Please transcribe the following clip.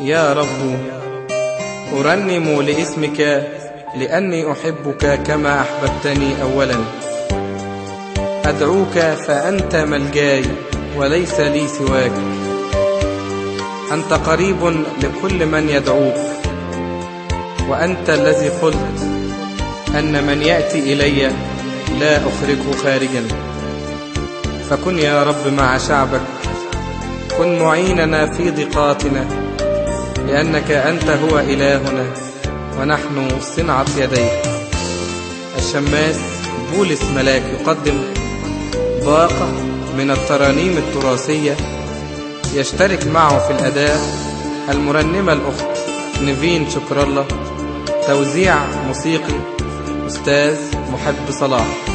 يا رب أرنم لاسمك لأني أحبك كما أحببتني أولا. أدعوك فأنت ملجأي وليس لي سواك. أنت قريب لكل من يدعوك وأنت الذي قلت أن من يأتي إلي لا أخرجه خارجا. فكن يا رب مع شعبك كن معيننا في ضيقاتنا. لأنك أنت هو إلهنا ونحن صنعة يديك. الشماس بولس ملاك يقدم باقة من الترانيم التراثية يشترك معه في الأداء المرنمة الأخت نيفين شكر الله توزيع موسيقي أستاذ محب صلاح.